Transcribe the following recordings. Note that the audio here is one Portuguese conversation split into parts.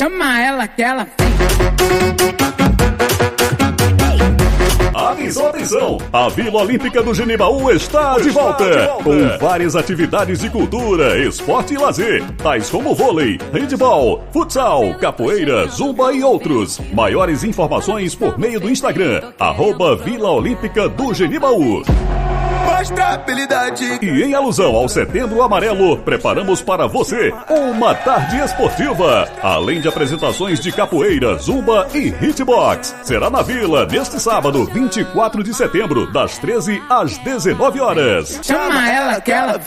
Chama ela que ela Atenção, atenção! A Vila Olímpica do Genibaú está, de, volta, de volta, com várias atividades de cultura, esporte e lazer, tais como vôlei, handebol, futsal, capoeira, zumba e outros. Maiores informações por meio do Instagram, arroba Vila Olímpica do Genibaú. Mostra habilidade. E em alusão ao Setembro Amarelo, preparamos para você uma tarde esportiva. Além de apresentações de capoeira, zumba e hitbox. Será na Vila neste sábado, 24 de setembro, das 13 às 19 horas. Chama ela que ela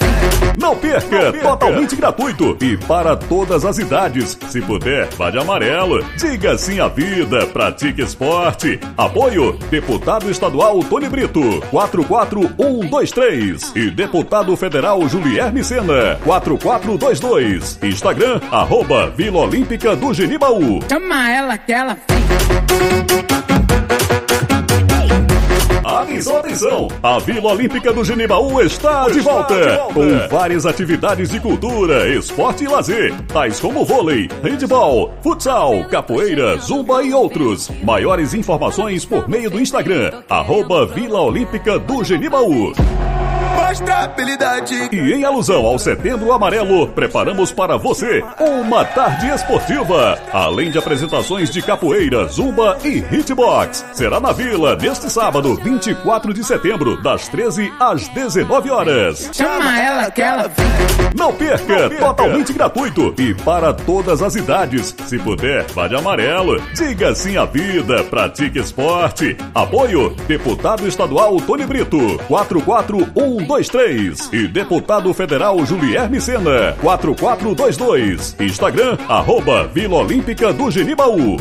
Não perca, Não perca. totalmente gratuito e para todas as idades. Se puder, vá de amarelo. Diga sim à vida, pratique esporte. Apoio, deputado estadual Tony Brito, 441 123. E deputado federal Julierme Sena, 4422. Instagram, arroba Vila Olímpica do Genibaú. Chama ela que ela Atenção, atenção! A Vila Olímpica do Genibaú está, de volta, de volta, com várias atividades de cultura, esporte e lazer, tais como vôlei, handebol, futsal, capoeira, zumba e outros. Maiores informações por meio do Instagram, arroba Vila Olímpica do Genibaú. Mostra habilidade. E em alusão ao Setembro Amarelo, preparamos para você uma tarde esportiva. Além de apresentações de capoeira, zumba e hitbox. Será na Vila neste sábado, 24 de setembro, das 13 às 19 horas. Chama ela que ela Não perca, Não perca. totalmente gratuito e para todas as idades. Se puder, vá de amarelo. Diga sim à vida, pratique esporte. Apoio, deputado estadual Tony Brito, 44123 e deputado federal Julierme Sena, 4422. Instagram, arroba Vila Olímpica do Genibaú.